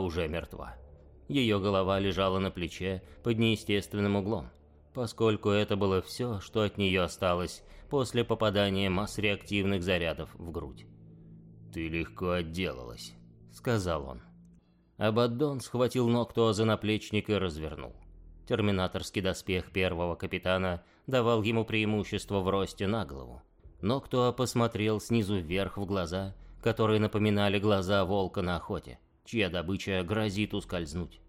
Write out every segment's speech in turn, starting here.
уже мертва. Ее голова лежала на плече под неестественным углом, поскольку это было все, что от нее осталось после попадания масс реактивных зарядов в грудь. «Ты легко отделалась», — сказал он. Абаддон схватил Ноктуа за наплечник и развернул. Терминаторский доспех первого капитана давал ему преимущество в росте на голову. Ноктуа посмотрел снизу вверх в глаза, которые напоминали глаза волка на охоте, чья добыча грозит ускользнуть.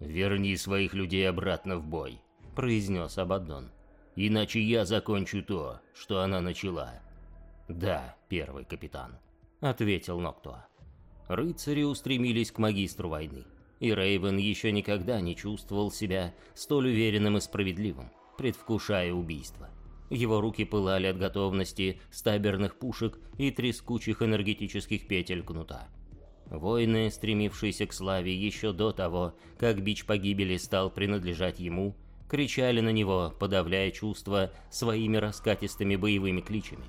«Верни своих людей обратно в бой», — произнес Абаддон. «Иначе я закончу то, что она начала». «Да, первый капитан», — ответил Ноктуа. Рыцари устремились к магистру войны, и Рейвен еще никогда не чувствовал себя столь уверенным и справедливым, предвкушая убийство. Его руки пылали от готовности стаберных пушек и трескучих энергетических петель кнута. Воины, стремившиеся к славе еще до того, как бич погибели стал принадлежать ему, кричали на него, подавляя чувства своими раскатистыми боевыми кличами.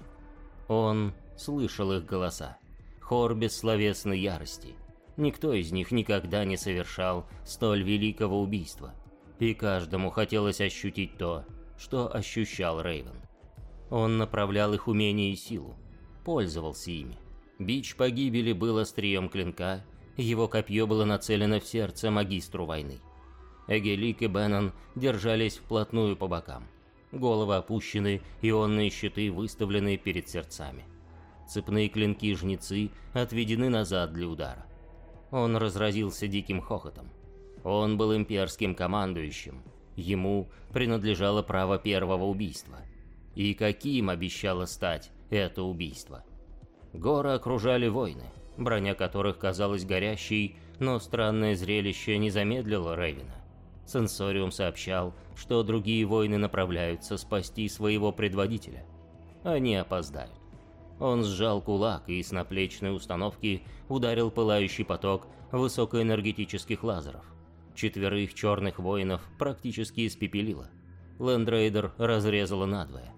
Он слышал их голоса, хор бессловесной ярости. Никто из них никогда не совершал столь великого убийства, и каждому хотелось ощутить то, что ощущал Рейвен. Он направлял их умение и силу, пользовался ими. Бич погибели был острием клинка, его копье было нацелено в сердце магистру войны. Эгелик и Беннон держались вплотную по бокам. Головы опущены, ионные щиты выставлены перед сердцами. Цепные клинки-жнецы отведены назад для удара. Он разразился диким хохотом. Он был имперским командующим, Ему принадлежало право первого убийства. И каким обещало стать это убийство? Горы окружали войны, броня которых казалась горящей, но странное зрелище не замедлило Рейвена. Сенсориум сообщал, что другие войны направляются спасти своего предводителя. Они опоздают. Он сжал кулак и с наплечной установки ударил пылающий поток высокоэнергетических лазеров четверых черных воинов практически испепелило. Лендрейдер разрезала надвое.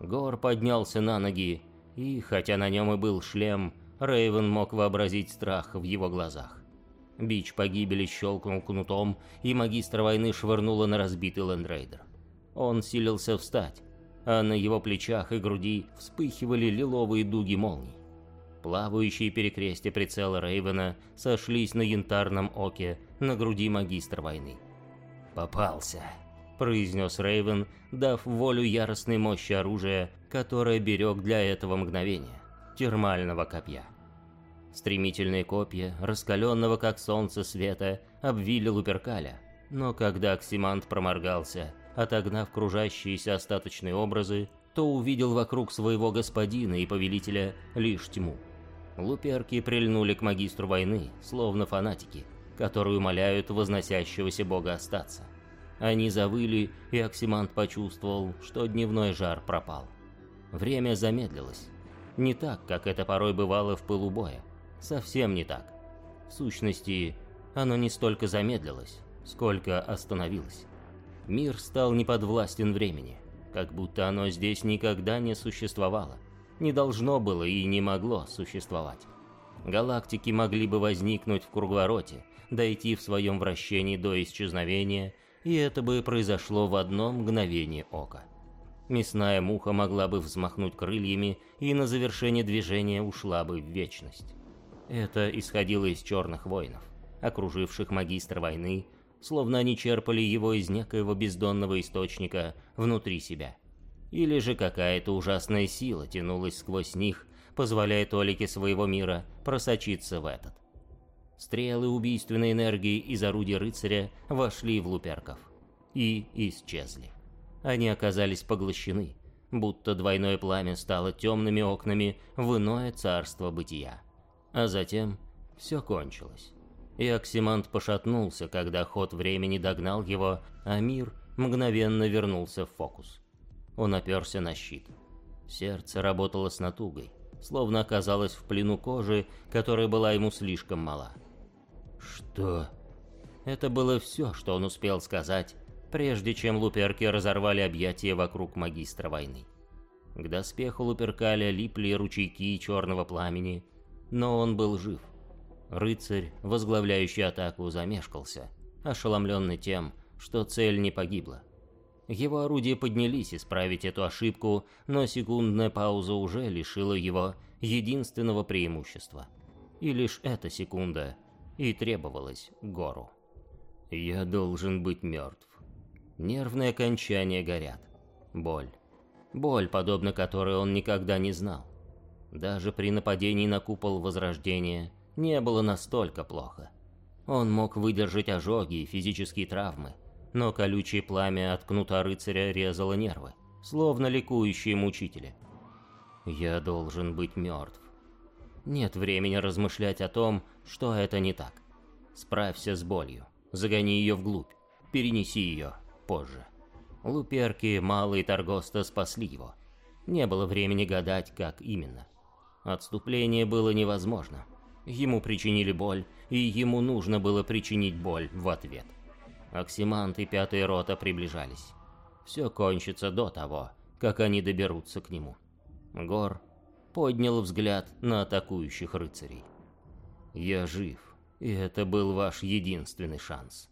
Гор поднялся на ноги, и, хотя на нем и был шлем, Рейвен мог вообразить страх в его глазах. Бич погибели щелкнул кнутом, и магистр войны швырнула на разбитый Лендрейдер. Он силился встать, а на его плечах и груди вспыхивали лиловые дуги молний. Плавающие перекрестия прицела Рейвена сошлись на янтарном оке на груди магистра войны. «Попался», — произнес Рейвен, дав волю яростной мощи оружия, которое берег для этого мгновения — термального копья. Стремительные копья, раскаленного как солнце света, обвили Луперкаля, но когда Оксимант проморгался, отогнав кружащиеся остаточные образы, то увидел вокруг своего господина и повелителя лишь тьму. Луперки прильнули к магистру войны, словно фанатики, которые умоляют возносящегося бога остаться. Они завыли, и Оксимант почувствовал, что дневной жар пропал. Время замедлилось. Не так, как это порой бывало в пылу боя. Совсем не так. В сущности, оно не столько замедлилось, сколько остановилось. Мир стал неподвластен времени, как будто оно здесь никогда не существовало не должно было и не могло существовать. Галактики могли бы возникнуть в круговороте, дойти в своем вращении до исчезновения, и это бы произошло в одно мгновение ока. Мясная муха могла бы взмахнуть крыльями и на завершение движения ушла бы в вечность. Это исходило из черных воинов, окруживших магистра войны, словно они черпали его из некоего бездонного источника внутри себя. Или же какая-то ужасная сила тянулась сквозь них, позволяя толике своего мира просочиться в этот. Стрелы убийственной энергии из орудий рыцаря вошли в луперков и исчезли. Они оказались поглощены, будто двойное пламя стало темными окнами в иное царство бытия. А затем все кончилось. И Оксимант пошатнулся, когда ход времени догнал его, а мир мгновенно вернулся в фокус. Он оперся на щит. Сердце работало с натугой, словно оказалось в плену кожи, которая была ему слишком мала. «Что?» Это было все, что он успел сказать, прежде чем луперки разорвали объятия вокруг магистра войны. К доспеху Луперкаля липли ручейки черного пламени, но он был жив. Рыцарь, возглавляющий атаку, замешкался, ошеломленный тем, что цель не погибла. Его орудия поднялись исправить эту ошибку, но секундная пауза уже лишила его единственного преимущества. И лишь эта секунда и требовалась гору. «Я должен быть мертв». Нервные окончания горят. Боль. Боль, подобно которой он никогда не знал. Даже при нападении на купол Возрождения не было настолько плохо. Он мог выдержать ожоги и физические травмы, но колючее пламя от кнута рыцаря резало нервы, словно ликующие мучители. «Я должен быть мертв». Нет времени размышлять о том, что это не так. Справься с болью, загони ее вглубь, перенеси ее позже. Луперки, Малый Торгоста спасли его. Не было времени гадать, как именно. Отступление было невозможно. Ему причинили боль, и ему нужно было причинить боль в ответ. Оксимант и Пятая Рота приближались. Все кончится до того, как они доберутся к нему. Гор поднял взгляд на атакующих рыцарей. «Я жив, и это был ваш единственный шанс».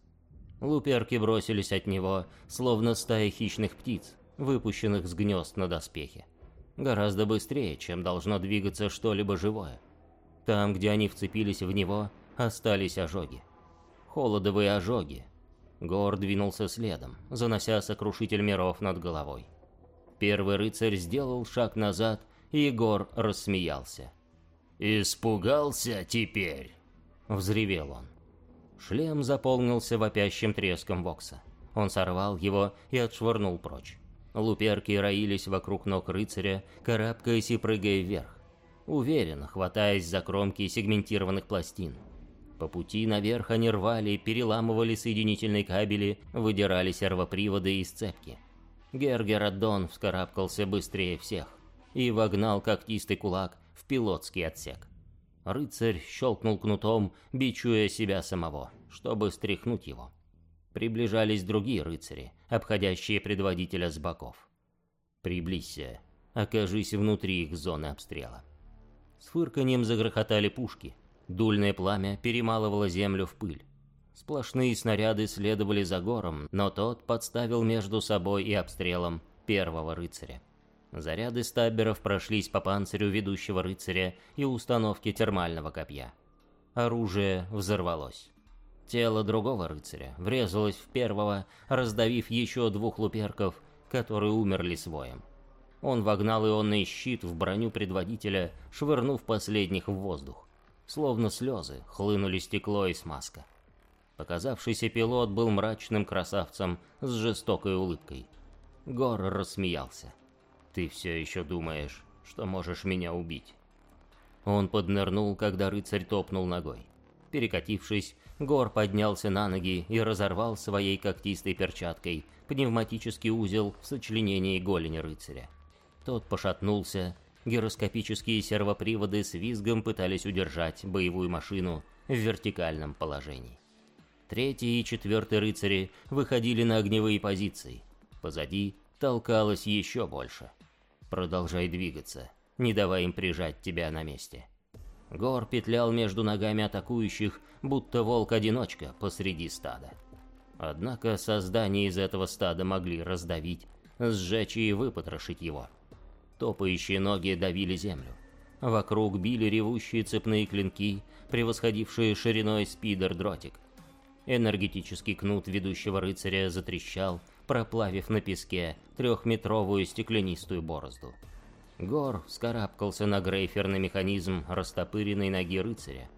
Луперки бросились от него, словно стая хищных птиц, выпущенных с гнезд на доспехе. Гораздо быстрее, чем должно двигаться что-либо живое. Там, где они вцепились в него, остались ожоги. Холодовые ожоги, Гор двинулся следом, занося сокрушитель миров над головой. Первый рыцарь сделал шаг назад, и Гор рассмеялся. «Испугался теперь?» — взревел он. Шлем заполнился вопящим треском Вокса. Он сорвал его и отшвырнул прочь. Луперки роились вокруг ног рыцаря, карабкаясь и прыгая вверх. Уверенно, хватаясь за кромки сегментированных пластин. По пути наверх они рвали, переламывали соединительные кабели, выдирали сервоприводы из цепки. Гергерадон вскарабкался быстрее всех и вогнал когтистый кулак в пилотский отсек. Рыцарь щелкнул кнутом, бичуя себя самого, чтобы стряхнуть его. Приближались другие рыцари, обходящие предводителя с боков. «Приблизься, окажись внутри их зоны обстрела». С фырканьем загрохотали пушки — Дульное пламя перемалывало землю в пыль. Сплошные снаряды следовали за гором, но тот подставил между собой и обстрелом первого рыцаря. Заряды стабберов прошлись по панцирю ведущего рыцаря и установке термального копья. Оружие взорвалось. Тело другого рыцаря врезалось в первого, раздавив еще двух луперков, которые умерли своим. Он вогнал ионный щит в броню предводителя, швырнув последних в воздух. Словно слезы, хлынули стекло и смазка. Показавшийся пилот был мрачным красавцем с жестокой улыбкой. Гор рассмеялся. «Ты все еще думаешь, что можешь меня убить?» Он поднырнул, когда рыцарь топнул ногой. Перекатившись, Гор поднялся на ноги и разорвал своей когтистой перчаткой пневматический узел в сочленении голени рыцаря. Тот пошатнулся Гироскопические сервоприводы с визгом пытались удержать боевую машину в вертикальном положении. Третий и четвертый рыцари выходили на огневые позиции. Позади толкалось еще больше. Продолжай двигаться, не давай им прижать тебя на месте. Гор петлял между ногами атакующих, будто волк-одиночка посреди стада. Однако создания из этого стада могли раздавить, сжечь и выпотрошить его. Топающие ноги давили землю. Вокруг били ревущие цепные клинки, превосходившие шириной спидер-дротик. Энергетический кнут ведущего рыцаря затрещал, проплавив на песке трехметровую стеклянистую борозду. Гор вскарабкался на грейферный механизм растопыренной ноги рыцаря.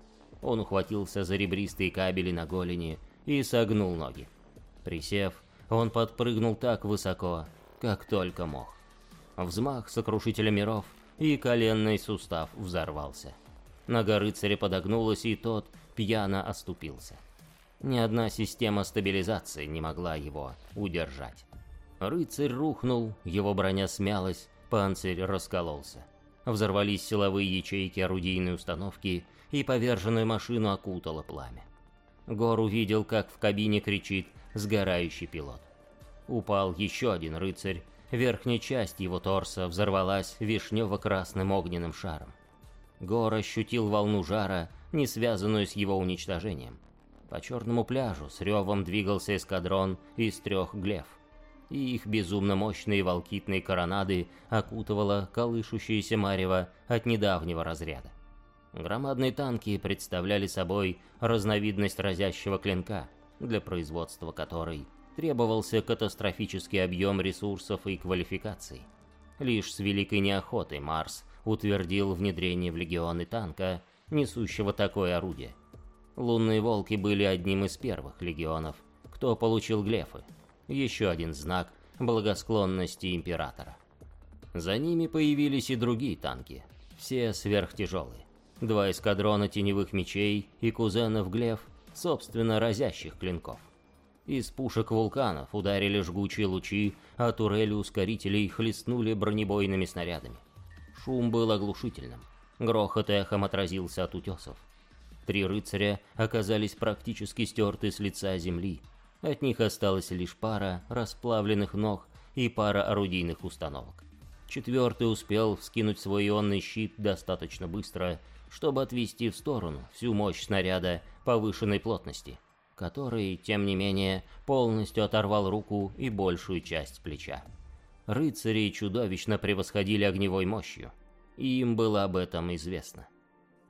Он ухватился за ребристые кабели на голени и согнул ноги. Присев, он подпрыгнул так высоко, как только мог. Взмах сокрушителя миров, и коленный сустав взорвался. Нога рыцаря подогнулась, и тот пьяно оступился. Ни одна система стабилизации не могла его удержать. Рыцарь рухнул, его броня смялась, панцирь раскололся. Взорвались силовые ячейки орудийной установки, и поверженную машину окутало пламя. Гор увидел, как в кабине кричит сгорающий пилот. Упал еще один рыцарь, Верхняя часть его торса взорвалась вишнево-красным огненным шаром. Гор ощутил волну жара, не связанную с его уничтожением. По черному пляжу с ревом двигался эскадрон из трех глеф, и их безумно мощные волкитные коронады окутывала колышущаяся марево от недавнего разряда. Громадные танки представляли собой разновидность разящего клинка, для производства которой требовался катастрофический объем ресурсов и квалификаций. Лишь с великой неохотой Марс утвердил внедрение в легионы танка, несущего такое орудие. Лунные волки были одним из первых легионов, кто получил глефы, еще один знак благосклонности императора. За ними появились и другие танки, все сверхтяжелые. Два эскадрона теневых мечей и кузенов глеф, собственно разящих клинков. Из пушек вулканов ударили жгучие лучи, а турели ускорителей хлестнули бронебойными снарядами. Шум был оглушительным. Грохот эхом отразился от утесов. Три рыцаря оказались практически стерты с лица земли. От них осталась лишь пара расплавленных ног и пара орудийных установок. Четвертый успел вскинуть свой ионный щит достаточно быстро, чтобы отвести в сторону всю мощь снаряда повышенной плотности, который, тем не менее, полностью оторвал руку и большую часть плеча. Рыцари чудовищно превосходили огневой мощью, и им было об этом известно.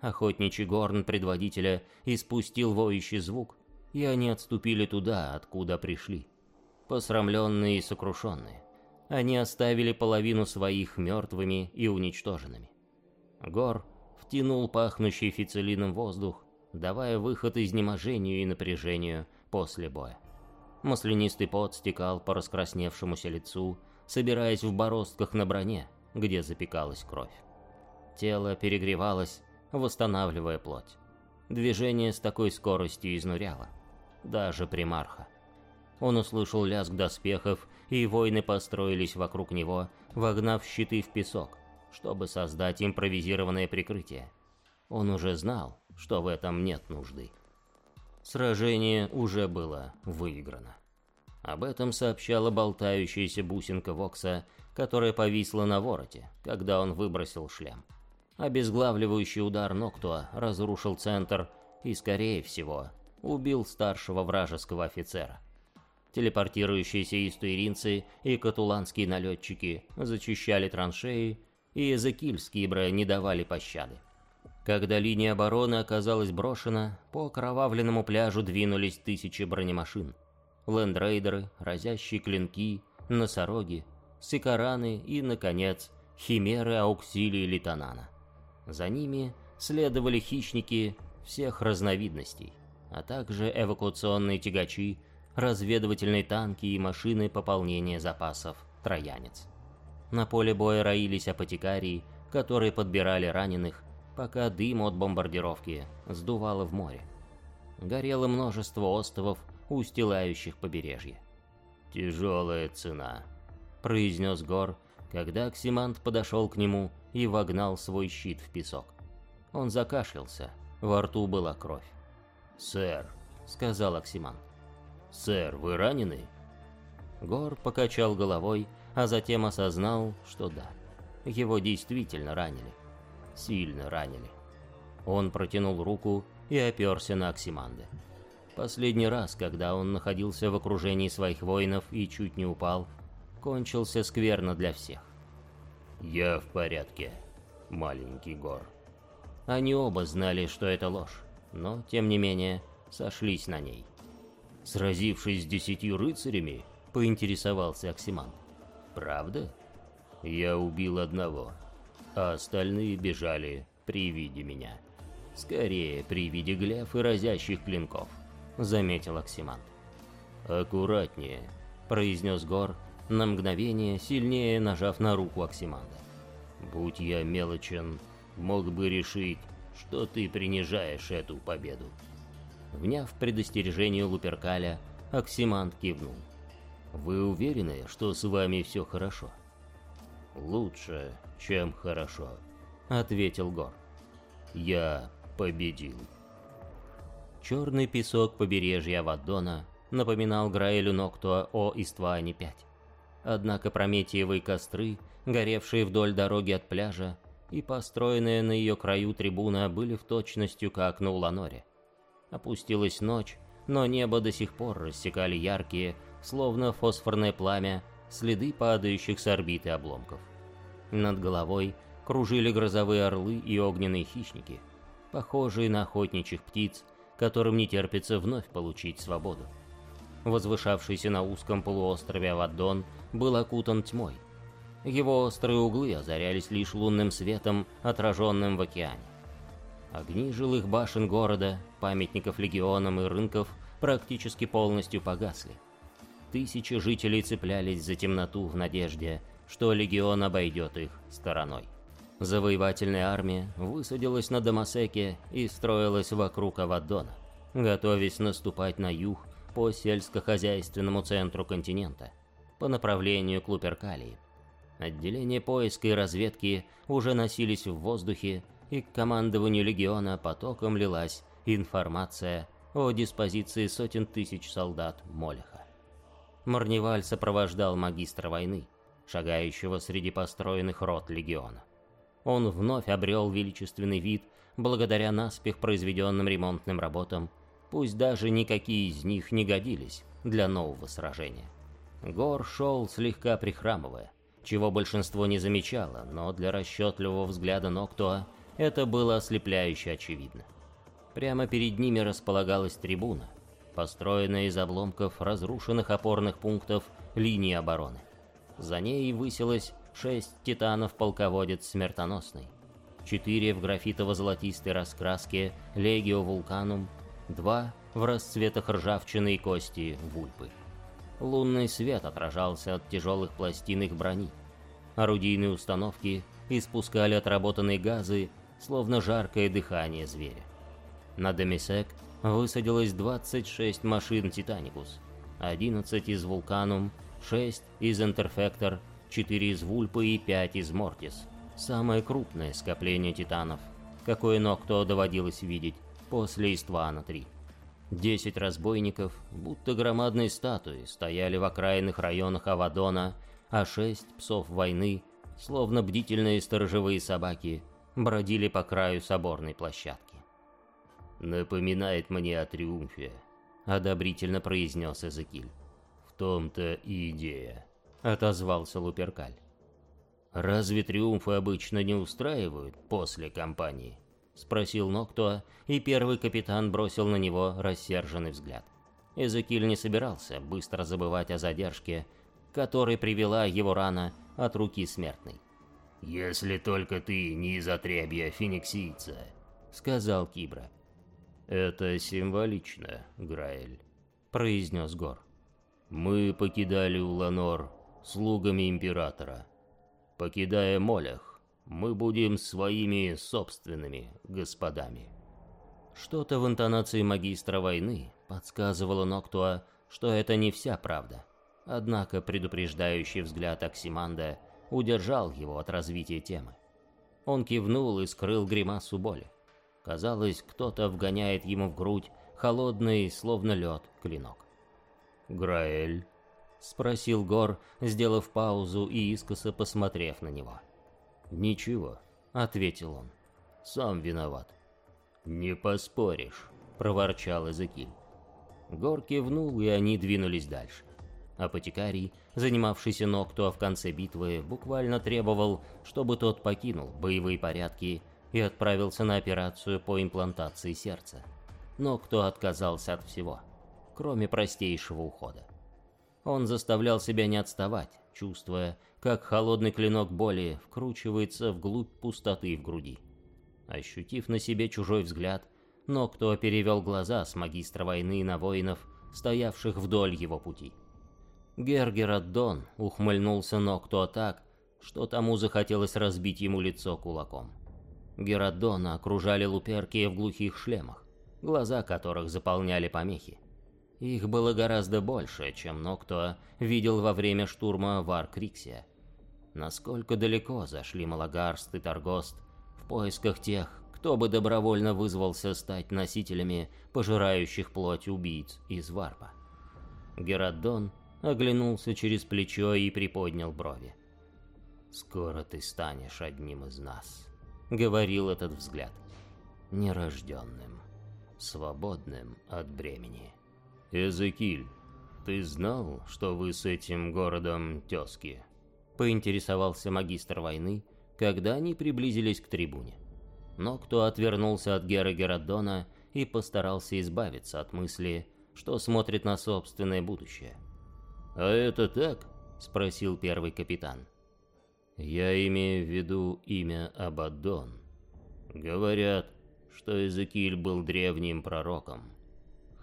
Охотничий горн предводителя испустил воющий звук, и они отступили туда, откуда пришли. Посрамленные и сокрушенные, они оставили половину своих мертвыми и уничтоженными. Гор втянул пахнущий фицелином воздух, давая выход изнеможению и напряжению после боя. Маслянистый пот стекал по раскрасневшемуся лицу, собираясь в бороздках на броне, где запекалась кровь. Тело перегревалось, восстанавливая плоть. Движение с такой скоростью изнуряло. Даже примарха. Он услышал лязг доспехов, и воины построились вокруг него, вогнав щиты в песок, чтобы создать импровизированное прикрытие. Он уже знал, что в этом нет нужды. Сражение уже было выиграно. Об этом сообщала болтающаяся бусинка Вокса, которая повисла на вороте, когда он выбросил шлем. Обезглавливающий удар Ноктуа разрушил центр и, скорее всего, убил старшего вражеского офицера. Телепортирующиеся истуиринцы и катуланские налетчики зачищали траншеи, и эзекильские не давали пощады. Когда линия обороны оказалась брошена, по окровавленному пляжу двинулись тысячи бронемашин – лендрейдеры, разящие клинки, носороги, сикараны и, наконец, химеры ауксилии литанана. За ними следовали хищники всех разновидностей, а также эвакуационные тягачи, разведывательные танки и машины пополнения запасов «Троянец». На поле боя роились апотекарии, которые подбирали раненых, пока дым от бомбардировки сдувало в море. Горело множество островов устилающих побережье. «Тяжелая цена», — произнес Гор, когда Оксимант подошел к нему и вогнал свой щит в песок. Он закашлялся, во рту была кровь. «Сэр», — сказал Оксимант. «Сэр, вы ранены?» Гор покачал головой, а затем осознал, что да, его действительно ранили. Сильно ранили. Он протянул руку и оперся на Оксиманда. Последний раз, когда он находился в окружении своих воинов и чуть не упал, кончился скверно для всех. «Я в порядке, маленький Гор». Они оба знали, что это ложь, но, тем не менее, сошлись на ней. «Сразившись с десятью рыцарями?» — поинтересовался Оксиман. «Правда?» «Я убил одного, а остальные бежали при виде меня. Скорее, при виде гляв и разящих клинков заметил Оксимант. «Аккуратнее», — произнес Гор, на мгновение сильнее нажав на руку Оксиманда. «Будь я мелочен, мог бы решить, что ты принижаешь эту победу». Вняв предостережению Луперкаля, Оксимант кивнул. «Вы уверены, что с вами все хорошо?» «Лучше, чем хорошо», — ответил Гор. «Я победил». Черный песок побережья Аваддона напоминал Граэлю Ноктуа о Истване-5. Однако прометиевые костры, горевшие вдоль дороги от пляжа, и построенные на ее краю трибуна были в точностью как на Уланоре. Опустилась ночь, но небо до сих пор рассекали яркие, словно фосфорное пламя, следы падающих с орбиты обломков. Над головой кружили грозовые орлы и огненные хищники, похожие на охотничьих птиц, которым не терпится вновь получить свободу. Возвышавшийся на узком полуострове Аваддон был окутан тьмой. Его острые углы озарялись лишь лунным светом, отраженным в океане. Огни жилых башен города, памятников легионам и рынков практически полностью погасли. Тысячи жителей цеплялись за темноту в надежде, что легион обойдет их стороной. Завоевательная армия высадилась на Дамасеке и строилась вокруг Аваддона, готовясь наступать на юг по сельскохозяйственному центру континента, по направлению к Луперкалии. Отделения поиска и разведки уже носились в воздухе, и к командованию легиона потоком лилась информация о диспозиции сотен тысяч солдат Молеха. Марневаль сопровождал магистра войны, шагающего среди построенных рот легиона. Он вновь обрел величественный вид благодаря наспех произведенным ремонтным работам, пусть даже никакие из них не годились для нового сражения. Гор шел слегка прихрамывая, чего большинство не замечало, но для расчетливого взгляда Ноктуа это было ослепляюще очевидно. Прямо перед ними располагалась трибуна, построенная из обломков разрушенных опорных пунктов линии обороны. За ней высилось шесть титанов-полководец смертоносный, четыре в графитово-золотистой раскраске Легио Вулканум, два в расцветах ржавчины и кости Вульпы. Лунный свет отражался от тяжелых пластин их брони. Орудийные установки испускали отработанные газы, словно жаркое дыхание зверя. На Демисек высадилось 26 машин «Титаникус», 11 из «Вулканум», 6 из «Интерфектор», 4 из «Вульпы» и 5 из «Мортис». Самое крупное скопление титанов, какое Нокто доводилось видеть после Иствана-3. Десять разбойников, будто громадные статуи, стояли в окраинных районах Авадона, а шесть псов войны, словно бдительные сторожевые собаки, бродили по краю соборной площадки. «Напоминает мне о триумфе», — одобрительно произнес Эзекиль. «В том-то и идея», — отозвался Луперкаль. «Разве триумфы обычно не устраивают после кампании?» — спросил Ноктуа, и первый капитан бросил на него рассерженный взгляд. Эзекиль не собирался быстро забывать о задержке, которой привела его рана от руки смертной. «Если только ты не из отребья фениксийца», — сказал Кибра. «Это символично, Граэль», — произнес Гор. «Мы покидали Уланор слугами Императора. Покидая Молях, мы будем своими собственными господами». Что-то в интонации магистра войны подсказывало Ноктуа, что это не вся правда. Однако предупреждающий взгляд Оксиманда удержал его от развития темы. Он кивнул и скрыл гримасу боли. Казалось, кто-то вгоняет ему в грудь холодный, словно лед, клинок. «Граэль?» — спросил Гор, сделав паузу и искоса посмотрев на него. «Ничего», — ответил он. «Сам виноват». «Не поспоришь», — проворчал Эзекиль. Гор кивнул, и они двинулись дальше. Апотекарий, занимавшийся Ноктуа в конце битвы, буквально требовал, чтобы тот покинул боевые порядки и отправился на операцию по имплантации сердца. Но кто отказался от всего, кроме простейшего ухода. Он заставлял себя не отставать, чувствуя, как холодный клинок боли вкручивается вглубь пустоты в груди. Ощутив на себе чужой взгляд, но кто перевел глаза с магистра войны на воинов, стоявших вдоль его пути. Гергероддон ухмыльнулся Ноктуа так, что тому захотелось разбить ему лицо кулаком. Геродона окружали луперки в глухих шлемах, глаза которых заполняли помехи. Их было гораздо больше, чем Ноктуа видел во время штурма Вар-Криксия. Насколько далеко зашли Малагарст и Таргост в поисках тех, кто бы добровольно вызвался стать носителями пожирающих плоть убийц из Варпа. Геродон оглянулся через плечо и приподнял брови. «Скоро ты станешь одним из нас». говорил этот взгляд. Нерожденным, свободным от бремени. «Эзекиль, ты знал, что вы с этим городом тезки?» Поинтересовался магистр войны, когда они приблизились к трибуне. Но кто отвернулся от Гера Геродона и постарался избавиться от мысли, что смотрит на собственное будущее. «А это так?» — спросил первый капитан. «Я имею в виду имя Абаддон. Говорят, что Эзекиль был древним пророком,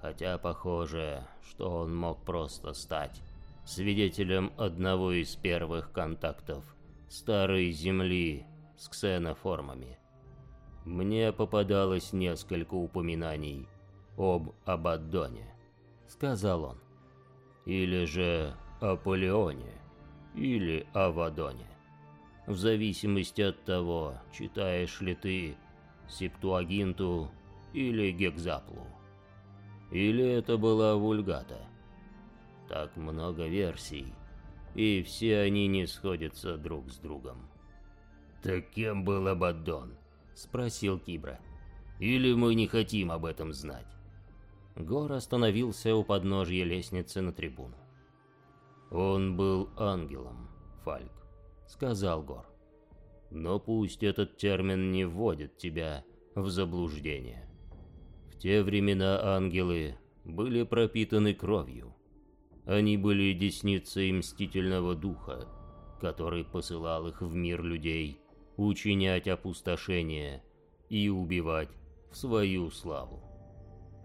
хотя похоже, что он мог просто стать свидетелем одного из первых контактов Старой Земли с ксеноформами. Мне попадалось несколько упоминаний об Абаддоне, сказал он. Или же Аполеоне, или Авадоне. В зависимости от того, читаешь ли ты Септуагинту или Гекзаплу. Или это была Вульгата. Так много версий, и все они не сходятся друг с другом. «Так кем был Абаддон?» — спросил Кибра. «Или мы не хотим об этом знать?» Гор остановился у подножья лестницы на трибуну. «Он был ангелом, Фальк», — сказал Гор. «Но пусть этот термин не вводит тебя в заблуждение. В те времена ангелы были пропитаны кровью. Они были десницей мстительного духа, который посылал их в мир людей учинять опустошение и убивать в свою славу.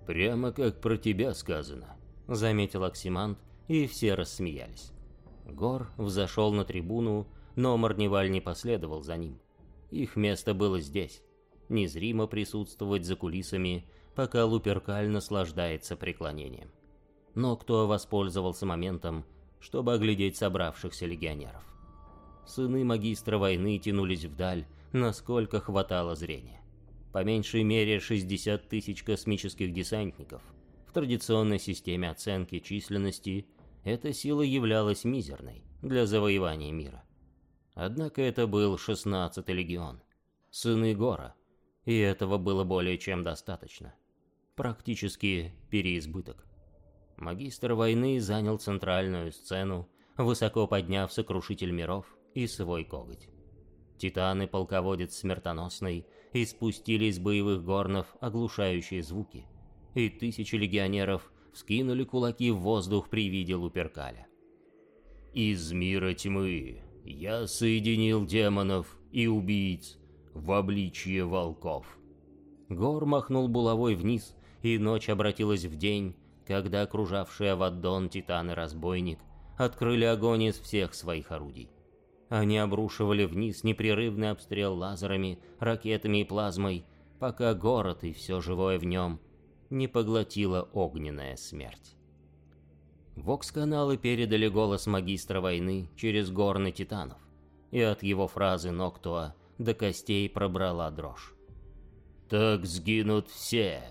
Прямо как про тебя сказано, заметил Оксимант, и все рассмеялись. Гор взошел на трибуну, но Марневаль не последовал за ним. Их место было здесь, незримо присутствовать за кулисами, пока Луперкаль наслаждается преклонением. Но кто воспользовался моментом, чтобы оглядеть собравшихся легионеров? Сыны магистра войны тянулись вдаль, насколько хватало зрения. По меньшей мере 60 тысяч космических десантников. В традиционной системе оценки численности эта сила являлась мизерной для завоевания мира. Однако это был 16-й легион, сыны Гора, и этого было более чем достаточно. Практически переизбыток. Магистр войны занял центральную сцену, высоко подняв сокрушитель миров и свой коготь. Титаны-полководец смертоносный испустили из боевых горнов оглушающие звуки, и тысячи легионеров вскинули кулаки в воздух при виде Луперкаля. «Из мира тьмы я соединил демонов и убийц в обличье волков». Гор махнул булавой вниз, и ночь обратилась в день, когда окружавшие Аваддон Титаны-разбойник открыли огонь из всех своих орудий. Они обрушивали вниз непрерывный обстрел лазерами, ракетами и плазмой, пока город и все живое в нем не поглотила огненная смерть. Вокс-каналы передали голос магистра войны через горны титанов, и от его фразы Ноктуа до костей пробрала дрожь. «Так сгинут все,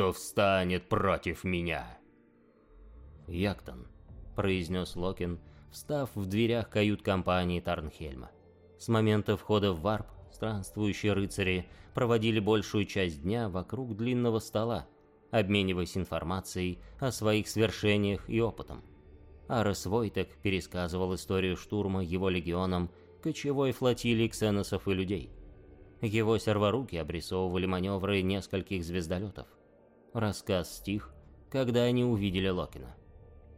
кто встанет против меня!» «Яктон», — произнес Локин, встав в дверях кают-компании Тарнхельма. С момента входа в варп странствующие рыцари проводили большую часть дня вокруг длинного стола, обмениваясь информацией о своих свершениях и опытом. Арес Войтек пересказывал историю штурма его легионом кочевой флотилии ксеносов и людей. Его серворуки обрисовывали маневры нескольких звездолетов. Рассказ стих, когда они увидели Локина.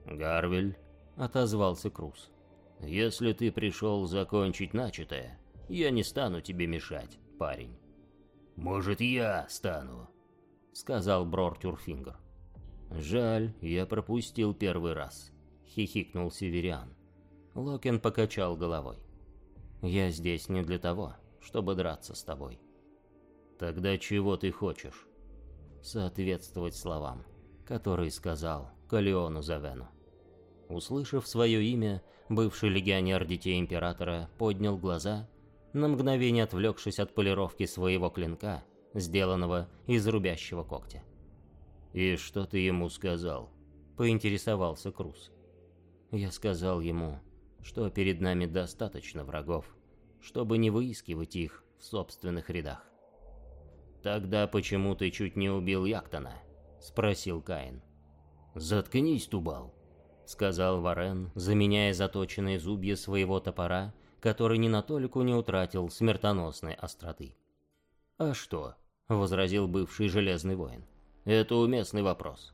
«Гарвель», — отозвался Круз, — «если ты пришел закончить начатое, я не стану тебе мешать, парень». «Может, я стану», — сказал Брор Тюрфингер. «Жаль, я пропустил первый раз», — хихикнул Севериан. Локин покачал головой. «Я здесь не для того, чтобы драться с тобой». «Тогда чего ты хочешь?» «Соответствовать словам, которые сказал Калиону Завену». Услышав свое имя, бывший легионер Детей Императора поднял глаза, на мгновение отвлекшись от полировки своего клинка, сделанного из рубящего когтя. «И что ты ему сказал?» — поинтересовался Круз. Я сказал ему, что перед нами достаточно врагов, чтобы не выискивать их в собственных рядах. «Тогда почему ты чуть не убил Яктона?» — спросил Каин. «Заткнись, Тубал», — сказал Варен, заменяя заточенные зубья своего топора, который ни на толику не утратил смертоносной остроты. «А что?» — возразил бывший железный воин. «Это уместный вопрос».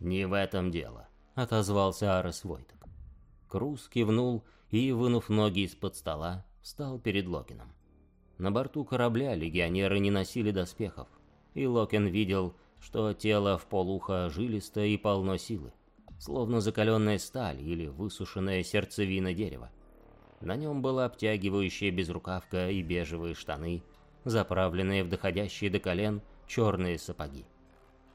«Не в этом дело», — отозвался Арес Войток. Круз кивнул и, вынув ноги из-под стола, встал перед Локином. На борту корабля легионеры не носили доспехов, и Локин видел, что тело в полуха жилисто и полно силы, словно закаленная сталь или высушенная сердцевина дерева. На нем была обтягивающая безрукавка и бежевые штаны, заправленные в доходящие до колен черные сапоги.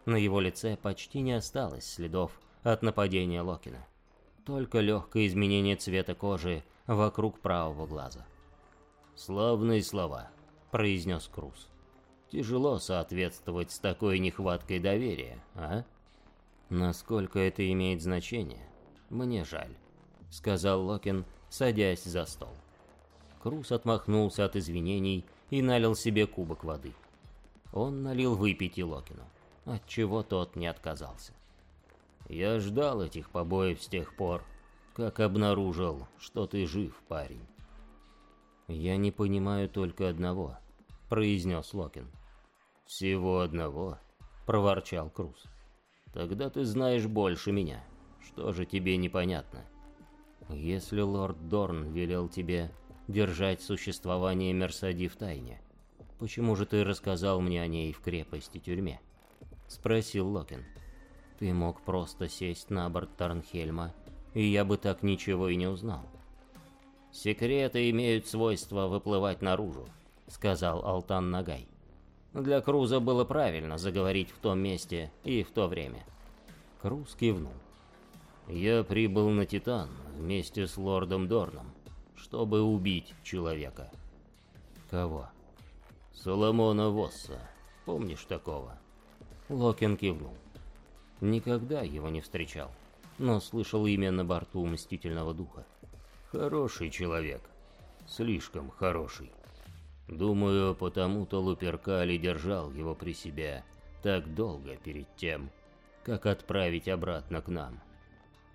На его лице почти не осталось следов от нападения Локина. Только легкое изменение цвета кожи вокруг правого глаза. «Славные слова», — произнес Круз. «Тяжело соответствовать с такой нехваткой доверия, а?» «Насколько это имеет значение, мне жаль», — сказал Локин, садясь за стол. Круз отмахнулся от извинений и налил себе кубок воды. Он налил выпить и Локину, отчего тот не отказался. «Я ждал этих побоев с тех пор, как обнаружил, что ты жив, парень. «Я не понимаю только одного», — произнес Локин. «Всего одного?» — проворчал Круз. «Тогда ты знаешь больше меня. Что же тебе непонятно?» «Если лорд Дорн велел тебе держать существование Мерсади в тайне, почему же ты рассказал мне о ней в крепости-тюрьме?» — спросил Локин. «Ты мог просто сесть на борт Тарнхельма, и я бы так ничего и не узнал». «Секреты имеют свойство выплывать наружу», — сказал Алтан Нагай. Для Круза было правильно заговорить в том месте и в то время. Круз кивнул. «Я прибыл на Титан вместе с лордом Дорном, чтобы убить человека». «Кого?» «Соломона Восса. Помнишь такого?» Локин кивнул. Никогда его не встречал, но слышал имя на борту Мстительного Духа. Хороший человек. Слишком хороший. Думаю, потому-то Луперкали держал его при себе так долго перед тем, как отправить обратно к нам.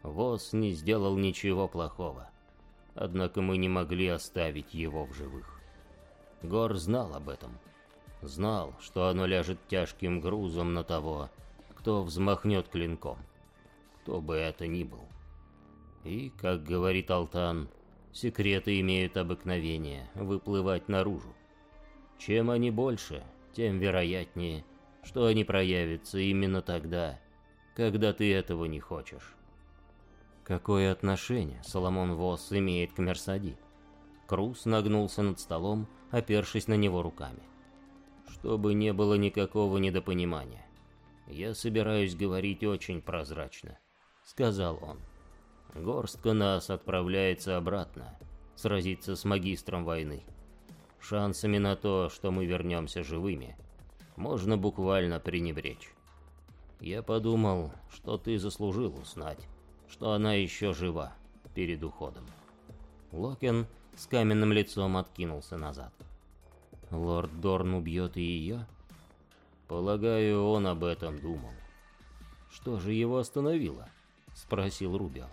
Вос не сделал ничего плохого, однако мы не могли оставить его в живых. Гор знал об этом. Знал, что оно ляжет тяжким грузом на того, кто взмахнет клинком, кто бы это ни был. И, как говорит Алтан, секреты имеют обыкновение выплывать наружу. Чем они больше, тем вероятнее, что они проявятся именно тогда, когда ты этого не хочешь. Какое отношение Соломон Восс имеет к Мерсади? Круз нагнулся над столом, опершись на него руками. Чтобы не было никакого недопонимания. Я собираюсь говорить очень прозрачно, сказал он. Горстка нас отправляется обратно, сразиться с магистром войны. Шансами на то, что мы вернемся живыми, можно буквально пренебречь. Я подумал, что ты заслужил узнать, что она еще жива перед уходом. Локен с каменным лицом откинулся назад. Лорд Дорн убьет и ее? Полагаю, он об этом думал. Что же его остановило? Спросил Рубио.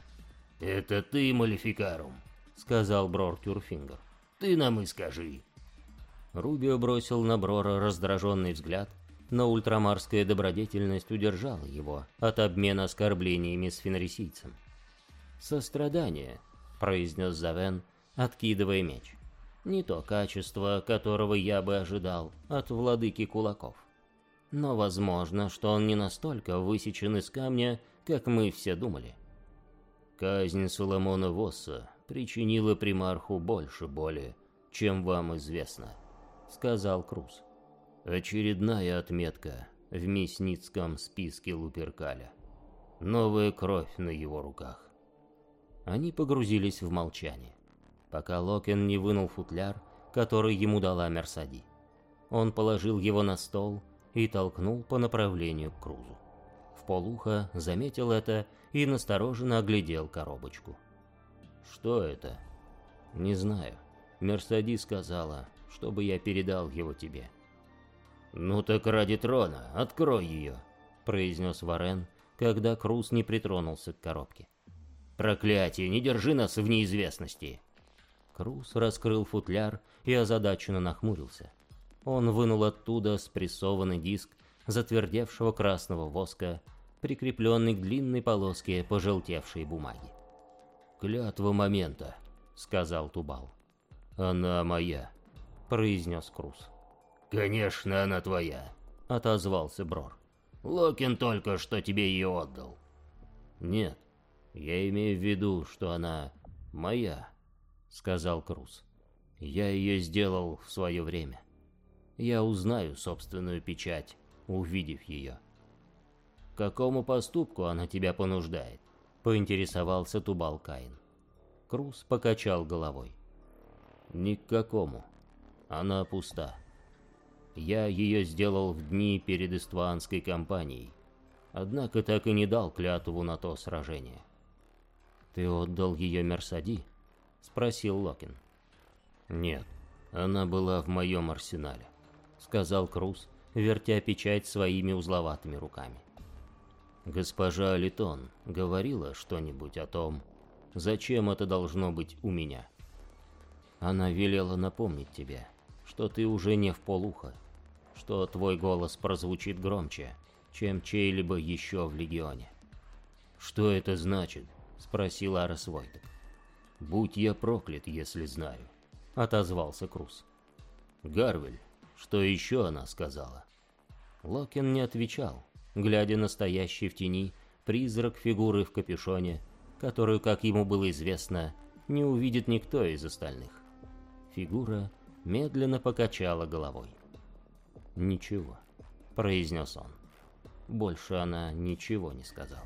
«Это ты, Малификарум», — сказал Брор Тюрфингер. «Ты нам и скажи». Рубио бросил на Брора раздраженный взгляд, но ультрамарская добродетельность удержала его от обмена оскорблениями с фенрисийцем. «Сострадание», — произнес Завен, откидывая меч. «Не то качество, которого я бы ожидал от владыки кулаков. Но возможно, что он не настолько высечен из камня, как мы все думали». Казнь Соломона Восса причинила примарху больше боли, чем вам известно, сказал Круз. Очередная отметка в мясницком списке Луперкаля. Новая кровь на его руках. Они погрузились в молчание, пока Локен не вынул футляр, который ему дала Мерсади. Он положил его на стол и толкнул по направлению к Крузу. В полухо заметил это и настороженно оглядел коробочку. «Что это?» «Не знаю. Мерсади сказала, чтобы я передал его тебе». «Ну так ради трона, открой ее», — произнес Варен, когда Круз не притронулся к коробке. «Проклятие, не держи нас в неизвестности!» Круз раскрыл футляр и озадаченно нахмурился. Он вынул оттуда спрессованный диск затвердевшего красного воска, прикрепленный к длинной полоске пожелтевшей бумаги. «Клятва момента», — сказал Тубал. «Она моя», — произнес Круз. «Конечно, она твоя», — отозвался Брор. «Локин только что тебе ее отдал». «Нет, я имею в виду, что она моя», — сказал Круз. «Я ее сделал в свое время. Я узнаю собственную печать, увидев ее». «К какому поступку она тебя понуждает?» — поинтересовался Тубал Каин. Круз покачал головой. «Ни к какому. Она пуста». Я ее сделал в дни перед Истванской кампанией, однако так и не дал клятву на то сражение. «Ты отдал ее Мерсади?» — спросил Локин. «Нет, она была в моем арсенале», — сказал Круз, вертя печать своими узловатыми руками. «Госпожа Алитон говорила что-нибудь о том, зачем это должно быть у меня?» Она велела напомнить тебе, что ты уже не в полухо, что твой голос прозвучит громче, чем чей-либо еще в Легионе. «Что это значит?» — спросил Арес Войтек. «Будь я проклят, если знаю», — отозвался Круз. «Гарвель, что еще она сказала?» Локин не отвечал, глядя на стоящий в тени призрак фигуры в капюшоне, которую, как ему было известно, не увидит никто из остальных. Фигура медленно покачала головой. «Ничего», — произнес он. Больше она ничего не сказала.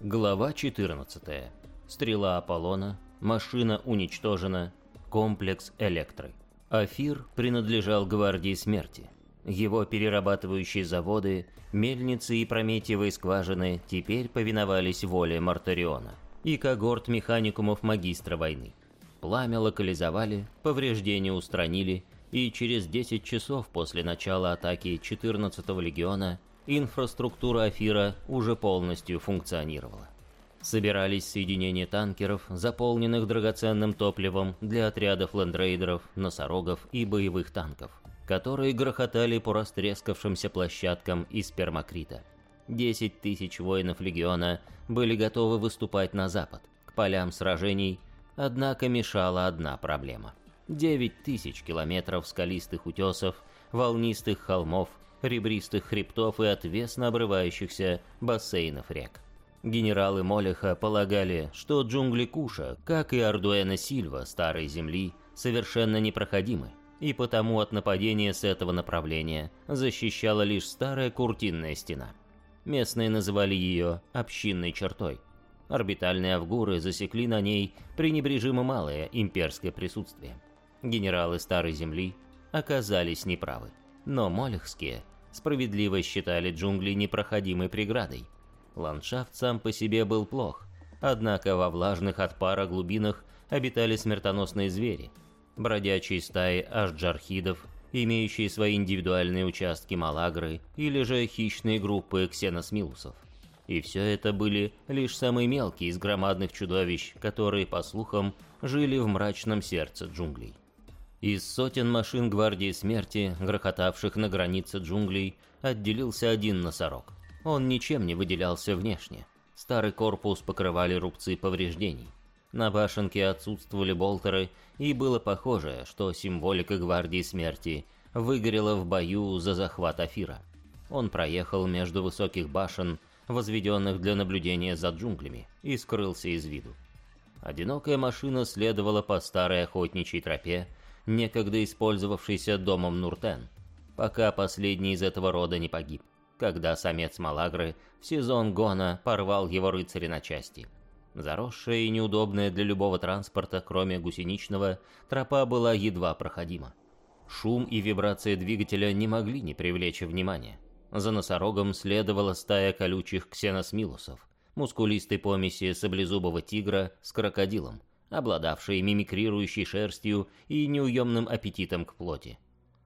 Глава 14. Стрела Аполлона, машина уничтожена, комплекс Электры. Афир принадлежал гвардии смерти. Его перерабатывающие заводы, мельницы и прометьевые скважины теперь повиновались воле Мартариона и когорт механикумов магистра войны. Пламя локализовали, повреждения устранили — и через 10 часов после начала атаки 14-го легиона инфраструктура Афира уже полностью функционировала. Собирались соединения танкеров, заполненных драгоценным топливом для отрядов лендрейдеров, носорогов и боевых танков, которые грохотали по растрескавшимся площадкам из пермакрита. 10 тысяч воинов легиона были готовы выступать на запад, к полям сражений, однако мешала одна проблема – 9 тысяч километров скалистых утесов, волнистых холмов, ребристых хребтов и отвесно обрывающихся бассейнов рек. Генералы Молеха полагали, что джунгли Куша, как и Ардуэна Сильва Старой Земли, совершенно непроходимы, и потому от нападения с этого направления защищала лишь старая куртинная стена. Местные называли ее «общинной чертой». Орбитальные авгуры засекли на ней пренебрежимо малое имперское присутствие генералы Старой Земли оказались неправы. Но молехские справедливо считали джунгли непроходимой преградой. Ландшафт сам по себе был плох, однако во влажных от пара глубинах обитали смертоносные звери, бродячие стаи ашджархидов, имеющие свои индивидуальные участки малагры или же хищные группы ксеносмилусов. И все это были лишь самые мелкие из громадных чудовищ, которые, по слухам, жили в мрачном сердце джунглей. Из сотен машин Гвардии Смерти, грохотавших на границе джунглей, отделился один носорог. Он ничем не выделялся внешне. Старый корпус покрывали рубцы повреждений. На башенке отсутствовали болтеры, и было похоже, что символика Гвардии Смерти выгорела в бою за захват Афира. Он проехал между высоких башен, возведенных для наблюдения за джунглями, и скрылся из виду. Одинокая машина следовала по старой охотничьей тропе, некогда использовавшийся домом Нуртен, пока последний из этого рода не погиб, когда самец Малагры в сезон гона порвал его рыцаря на части. Заросшая и неудобная для любого транспорта, кроме гусеничного, тропа была едва проходима. Шум и вибрация двигателя не могли не привлечь внимания. За носорогом следовала стая колючих ксеносмилусов, мускулистой помеси саблезубого тигра с крокодилом, обладавшие мимикрирующей шерстью и неуемным аппетитом к плоти.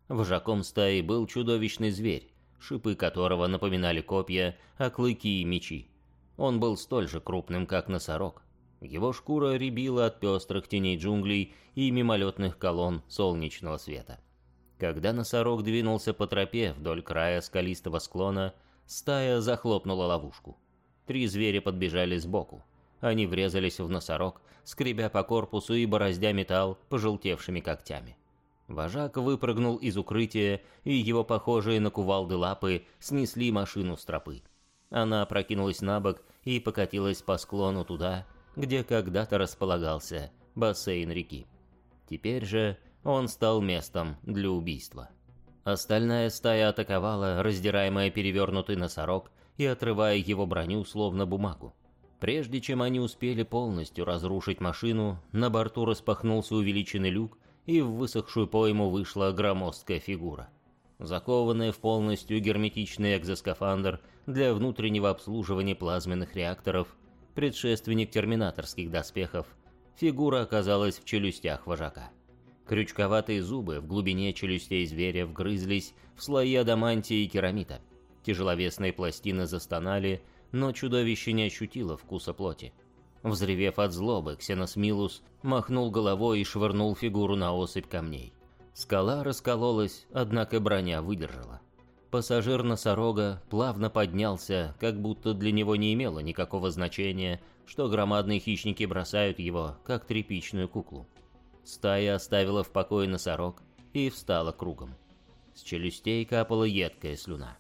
Вожаком стаи был чудовищный зверь, шипы которого напоминали копья, а клыки мечи. Он был столь же крупным, как носорог. Его шкура рябила от пестрых теней джунглей и мимолетных колонн солнечного света. Когда носорог двинулся по тропе вдоль края скалистого склона, стая захлопнула ловушку. Три зверя подбежали сбоку. Они врезались в носорог, скребя по корпусу и бороздя металл пожелтевшими когтями. Вожак выпрыгнул из укрытия, и его похожие на кувалды лапы снесли машину с тропы. Она прокинулась на бок и покатилась по склону туда, где когда-то располагался бассейн реки. Теперь же он стал местом для убийства. Остальная стая атаковала, раздираемая перевернутый носорог и отрывая его броню словно бумагу. Прежде чем они успели полностью разрушить машину, на борту распахнулся увеличенный люк, и в высохшую пойму вышла громоздкая фигура. Закованная в полностью герметичный экзоскафандр для внутреннего обслуживания плазменных реакторов, предшественник терминаторских доспехов, фигура оказалась в челюстях вожака. Крючковатые зубы в глубине челюстей зверя вгрызлись в слои адамантия и керамита. Тяжеловесные пластины застонали, но чудовище не ощутило вкуса плоти. Взревев от злобы, Ксенос Милус махнул головой и швырнул фигуру на осыпь камней. Скала раскололась, однако броня выдержала. Пассажир носорога плавно поднялся, как будто для него не имело никакого значения, что громадные хищники бросают его, как тряпичную куклу. Стая оставила в покое носорог и встала кругом. С челюстей капала едкая слюна.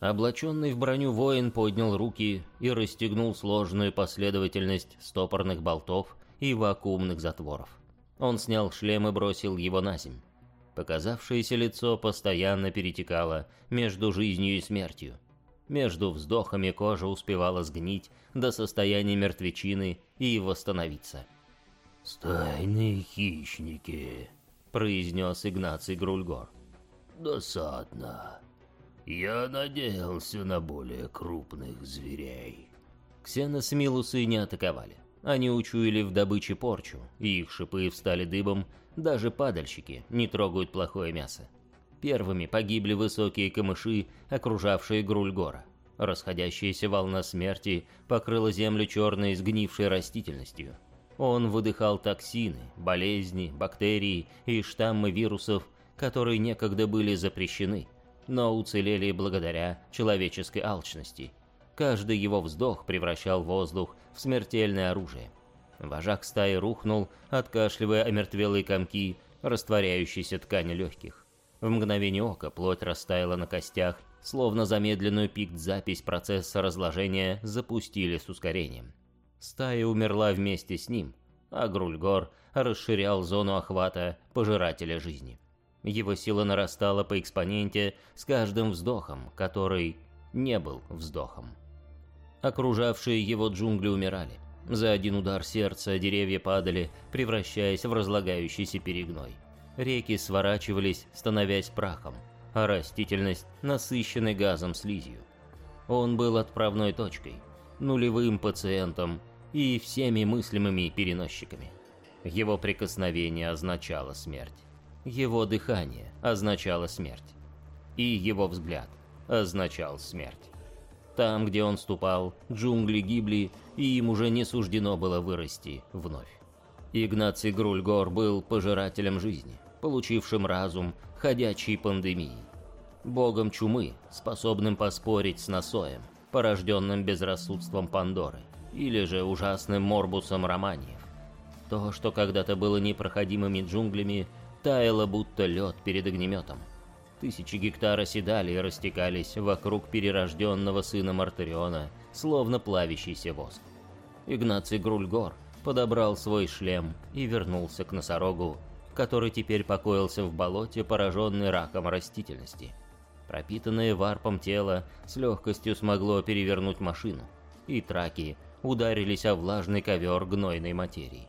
Облаченный в броню воин поднял руки и расстегнул сложную последовательность стопорных болтов и вакуумных затворов. Он снял шлем и бросил его на земь. Показавшееся лицо постоянно перетекало между жизнью и смертью. Между вздохами кожа успевала сгнить до состояния мертвечины и восстановиться. «Стайные хищники», — произнес Игнаций Грульгор. «Досадно. Я надеялся на более крупных зверей». Ксеносмилусы не атаковали. Они учуяли в добыче порчу, и их шипы встали дыбом, даже падальщики не трогают плохое мясо. Первыми погибли высокие камыши, окружавшие Грульгора. Расходящаяся волна смерти покрыла землю черной сгнившей растительностью. Он выдыхал токсины, болезни, бактерии и штаммы вирусов, которые некогда были запрещены, но уцелели благодаря человеческой алчности. Каждый его вздох превращал воздух в смертельное оружие. Вожак стаи рухнул, откашливая омертвелые комки, растворяющиеся ткани легких. В мгновение ока плоть растаяла на костях, словно замедленную пикт-запись процесса разложения запустили с ускорением. Стая умерла вместе с ним, а Грульгор расширял зону охвата пожирателя жизни. Его сила нарастала по экспоненте с каждым вздохом, который не был вздохом. Окружавшие его джунгли умирали. За один удар сердца деревья падали, превращаясь в разлагающийся перегной. Реки сворачивались, становясь прахом, а растительность насыщенной газом слизью. Он был отправной точкой, нулевым пациентом и всеми мыслимыми переносчиками. Его прикосновение означало смерть. Его дыхание означало смерть. И его взгляд означал смерть. Там, где он ступал, джунгли гибли, и им уже не суждено было вырасти вновь. Игнаций Грульгор был пожирателем жизни, получившим разум ходячей пандемии. Богом чумы, способным поспорить с Насоем, порожденным безрассудством Пандоры или же ужасным морбусом романиев. То, что когда-то было непроходимыми джунглями, таяло будто лед перед огнеметом. Тысячи гектар оседали и растекались вокруг перерожденного сына Мартариона, словно плавящийся воск. Игнаций Грульгор подобрал свой шлем и вернулся к носорогу, который теперь покоился в болоте, пораженный раком растительности. Пропитанное варпом тело с легкостью смогло перевернуть машину, и траки ударились о влажный ковер гнойной материи.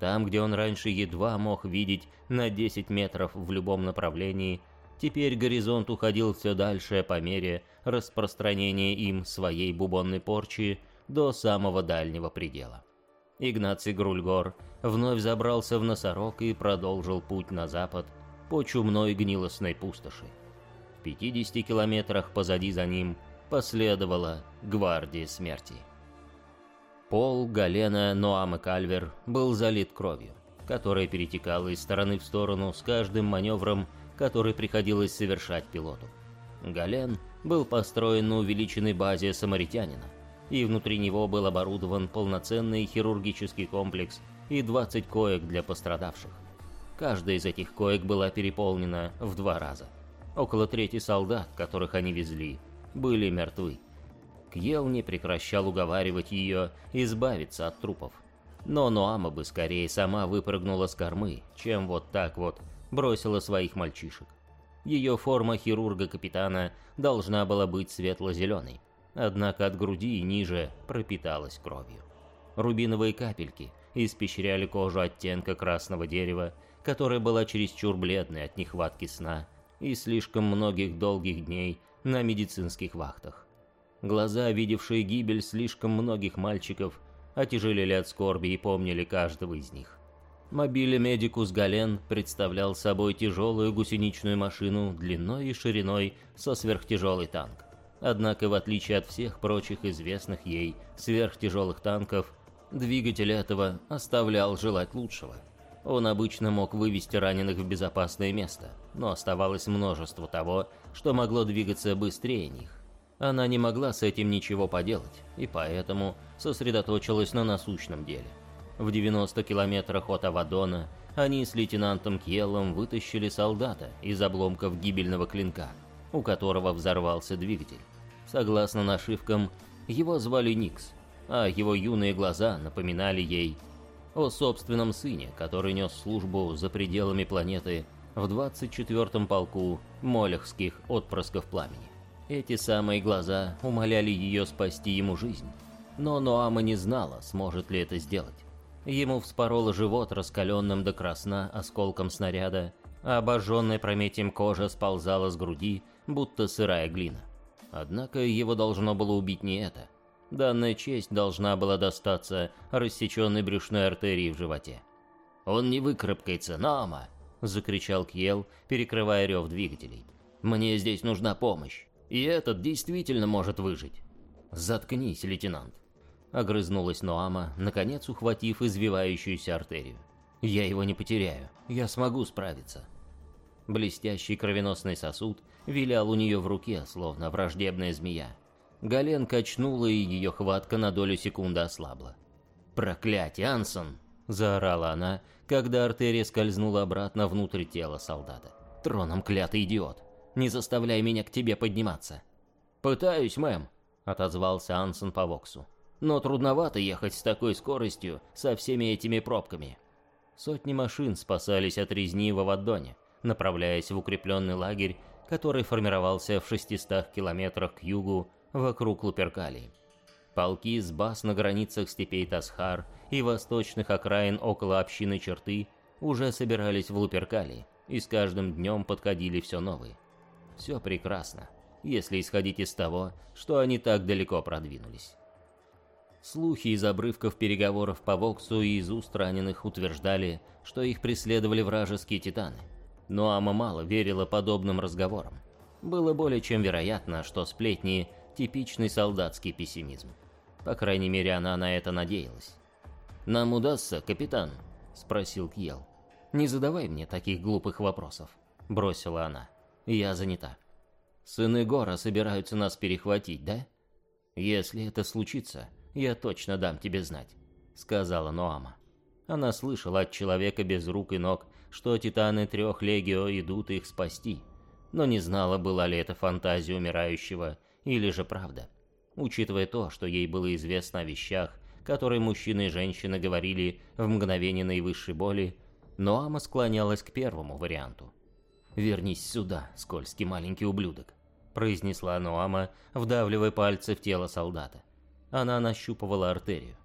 Там, где он раньше едва мог видеть на 10 метров в любом направлении, теперь горизонт уходил все дальше по мере распространения им своей бубонной порчи до самого дальнего предела. Игнаций Грульгор вновь забрался в носорог и продолжил путь на запад по чумной гнилостной пустоши. В 50 километрах позади за ним последовала гвардия смерти. Пол Галена Ноам Кальвер был залит кровью, которая перетекала из стороны в сторону с каждым маневром, который приходилось совершать пилоту. Гален был построен на увеличенной базе самаритянина, и внутри него был оборудован полноценный хирургический комплекс и 20 коек для пострадавших. Каждая из этих коек была переполнена в два раза. Около трети солдат, которых они везли, были мертвы. Кьел не прекращал уговаривать ее избавиться от трупов. Но Ноама бы скорее сама выпрыгнула с кормы, чем вот так вот бросила своих мальчишек. Ее форма хирурга-капитана должна была быть светло-зеленой, однако от груди и ниже пропиталась кровью. Рубиновые капельки испещряли кожу оттенка красного дерева, которая была чересчур бледной от нехватки сна и слишком многих долгих дней на медицинских вахтах. Глаза, видевшие гибель слишком многих мальчиков, отяжелели от скорби и помнили каждого из них. Мобиле Медикус Гален представлял собой тяжелую гусеничную машину длиной и шириной со сверхтяжелый танк. Однако, в отличие от всех прочих известных ей сверхтяжелых танков, двигатель этого оставлял желать лучшего. Он обычно мог вывести раненых в безопасное место, но оставалось множество того, что могло двигаться быстрее них. Она не могла с этим ничего поделать, и поэтому сосредоточилась на насущном деле. В 90 километрах от Авадона они с лейтенантом Кьеллом вытащили солдата из обломков гибельного клинка, у которого взорвался двигатель. Согласно нашивкам, его звали Никс, а его юные глаза напоминали ей о собственном сыне, который нес службу за пределами планеты в 24-м полку молехских отпрысков пламени. Эти самые глаза умоляли ее спасти ему жизнь, но Ноама не знала, сможет ли это сделать. Ему вспороло живот раскаленным до красна осколком снаряда, а обожженная прометием кожа сползала с груди, будто сырая глина. Однако его должно было убить не это. Данная честь должна была достаться рассеченной брюшной артерии в животе. «Он не выкарабкается, Нама!» — закричал Кьел, перекрывая рев двигателей. «Мне здесь нужна помощь, и этот действительно может выжить». «Заткнись, лейтенант!» — огрызнулась Ноама, наконец ухватив извивающуюся артерию. «Я его не потеряю, я смогу справиться». Блестящий кровеносный сосуд вилял у нее в руке, словно враждебная змея. Гален качнула, и ее хватка на долю секунды ослабла. «Проклятие, Ансон!» – заорала она, когда артерия скользнула обратно внутрь тела солдата. «Троном клятый идиот! Не заставляй меня к тебе подниматься!» «Пытаюсь, мэм!» – отозвался Ансон по Воксу. «Но трудновато ехать с такой скоростью со всеми этими пробками!» Сотни машин спасались от резни в Авадоне, направляясь в укрепленный лагерь, который формировался в 600 километрах к югу вокруг Луперкалии. Полки с баз на границах степей Тасхар и восточных окраин около общины черты уже собирались в Луперкалии и с каждым днем подходили все новые. Все прекрасно, если исходить из того, что они так далеко продвинулись. Слухи из обрывков переговоров по Воксу и из уст раненых утверждали, что их преследовали вражеские титаны – но Ама мало верила подобным разговорам. Было более чем вероятно, что сплетни – типичный солдатский пессимизм. По крайней мере, она на это надеялась. «Нам удастся, капитан?» – спросил Кьел. «Не задавай мне таких глупых вопросов», – бросила она. «Я занята». «Сыны Гора собираются нас перехватить, да?» «Если это случится, я точно дам тебе знать», — сказала Ноама. Она слышала от человека без рук и ног, что титаны трех легио идут их спасти, но не знала, была ли это фантазия умирающего или же правда. Учитывая то, что ей было известно о вещах, которые мужчины и женщины говорили в мгновение наивысшей боли, Ноама склонялась к первому варианту. «Вернись сюда, скользкий маленький ублюдок», — произнесла Ноама, вдавливая пальцы в тело солдата. Она нащупывала артерию.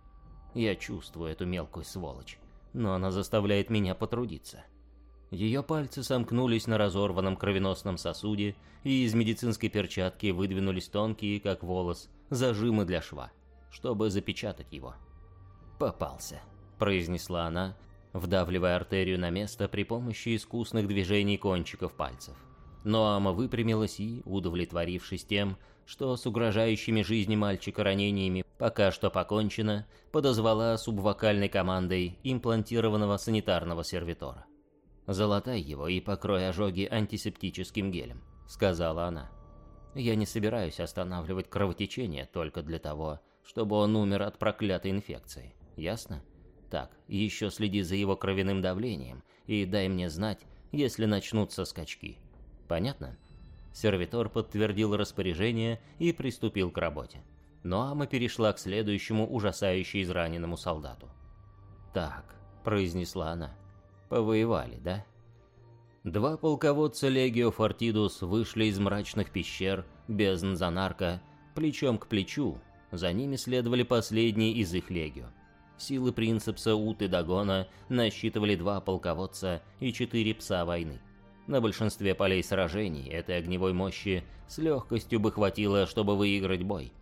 «Я чувствую эту мелкую сволочь, но она заставляет меня потрудиться». Ее пальцы сомкнулись на разорванном кровеносном сосуде, и из медицинской перчатки выдвинулись тонкие, как волос, зажимы для шва, чтобы запечатать его. «Попался», — произнесла она, вдавливая артерию на место при помощи искусных движений кончиков пальцев. Но Ама выпрямилась и, удовлетворившись тем, что с угрожающими жизни мальчика ранениями пока что покончено, подозвала субвокальной командой имплантированного санитарного сервитора. «Залатай его и покрой ожоги антисептическим гелем», — сказала она. «Я не собираюсь останавливать кровотечение только для того, чтобы он умер от проклятой инфекции. Ясно? Так, еще следи за его кровяным давлением и дай мне знать, если начнутся скачки. Понятно?» Сервитор подтвердил распоряжение и приступил к работе. Но Ама перешла к следующему ужасающе израненному солдату. «Так», — произнесла она, — «повоевали, да?» Два полководца Легио Фортидус вышли из мрачных пещер без Нзанарка плечом к плечу, за ними следовали последние из их Легио. Силы принцепса Ут и Дагона насчитывали два полководца и четыре пса войны. На большинстве полей сражений этой огневой мощи с легкостью бы хватило, чтобы выиграть бой.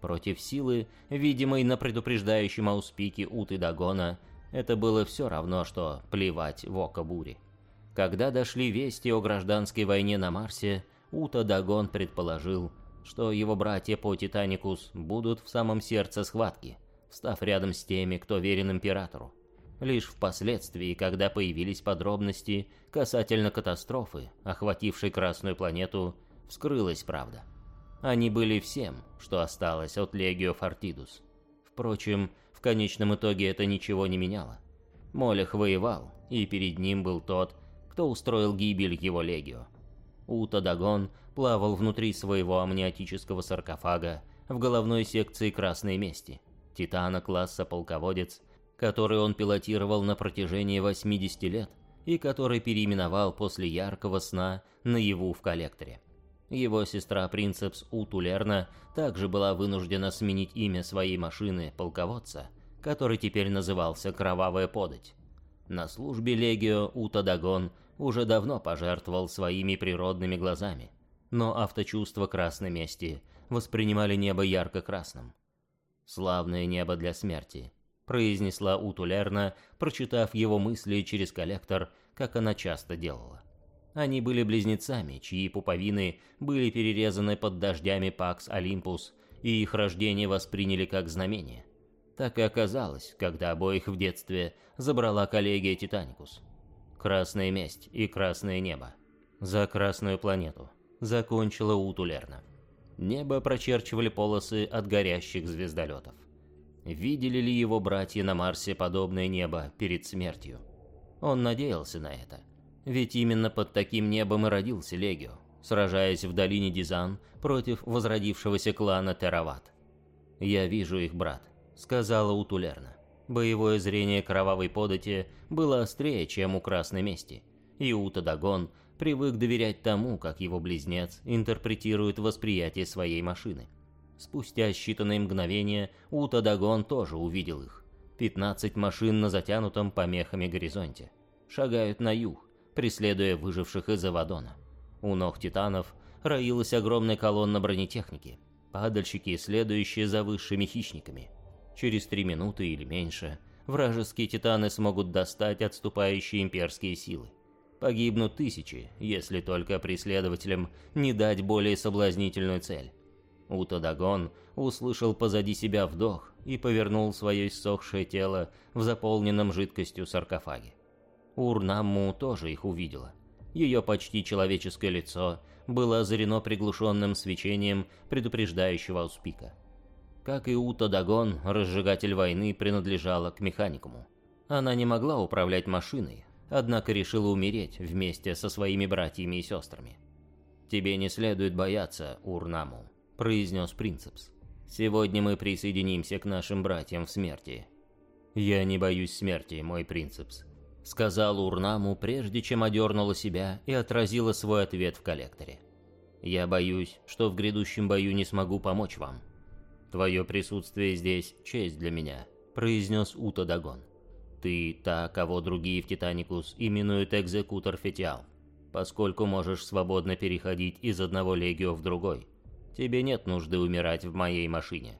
Против силы, видимой на предупреждающем ауспике Уты Дагона, это было все равно, что плевать в око бури. Когда дошли вести о гражданской войне на Марсе, Ута Дагон предположил, что его братья по Титаникус будут в самом сердце схватки, став рядом с теми, кто верен императору. Лишь впоследствии, когда появились подробности касательно катастрофы, охватившей Красную планету, вскрылась правда. Они были всем, что осталось от Легио Фортидус. Впрочем, в конечном итоге это ничего не меняло. Молех воевал, и перед ним был тот, кто устроил гибель его Легио. Ута Дагон плавал внутри своего амниотического саркофага в головной секции Красной Мести. Титана класса полководец который он пилотировал на протяжении 80 лет и который переименовал после яркого сна наяву в коллекторе. Его сестра Принцепс Утулерна также была вынуждена сменить имя своей машины полководца, который теперь назывался Кровавая Подать. На службе Легио Утадагон уже давно пожертвовал своими природными глазами, но авточувства Красной Мести воспринимали небо ярко-красным. Славное небо для смерти, произнесла Утулерна, прочитав его мысли через коллектор, как она часто делала. Они были близнецами, чьи пуповины были перерезаны под дождями Пакс Олимпус, и их рождение восприняли как знамение. Так и оказалось, когда обоих в детстве забрала коллегия Титаникус. Красная месть и красное небо. За красную планету. Закончила Утулерна. Небо прочерчивали полосы от горящих звездолетов. Видели ли его братья на Марсе подобное небо перед смертью? Он надеялся на это. Ведь именно под таким небом и родился Легио, сражаясь в долине Дизан против возродившегося клана Терават. «Я вижу их, брат», — сказала Утулерна. Боевое зрение кровавой подати было острее, чем у Красной Мести, и Утадагон привык доверять тому, как его близнец интерпретирует восприятие своей машины. Спустя считанные мгновения Утадагон тоже увидел их. 15 машин на затянутом помехами горизонте. Шагают на юг, преследуя выживших из Авадона. У ног титанов роилась огромная колонна бронетехники. Падальщики, следующие за высшими хищниками. Через три минуты или меньше вражеские титаны смогут достать отступающие имперские силы. Погибнут тысячи, если только преследователям не дать более соблазнительную цель. Утадагон услышал позади себя вдох и повернул свое иссохшее тело в заполненном жидкостью саркофаге. Урнамму тоже их увидела. Ее почти человеческое лицо было озарено приглушенным свечением предупреждающего ауспика. Как и Утадагон, разжигатель войны принадлежала к механикуму. Она не могла управлять машиной, однако решила умереть вместе со своими братьями и сестрами. «Тебе не следует бояться, Урнаму», — произнес Принцепс. «Сегодня мы присоединимся к нашим братьям в смерти». «Я не боюсь смерти, мой Принцепс», — сказал Урнаму, прежде чем одернула себя и отразила свой ответ в коллекторе. «Я боюсь, что в грядущем бою не смогу помочь вам. Твое присутствие здесь — честь для меня», — произнес Ута Дагон. «Ты та, кого другие в Титаникус именуют Экзекутор Фетиал, поскольку можешь свободно переходить из одного легио в другой». Тебе нет нужды умирать в моей машине.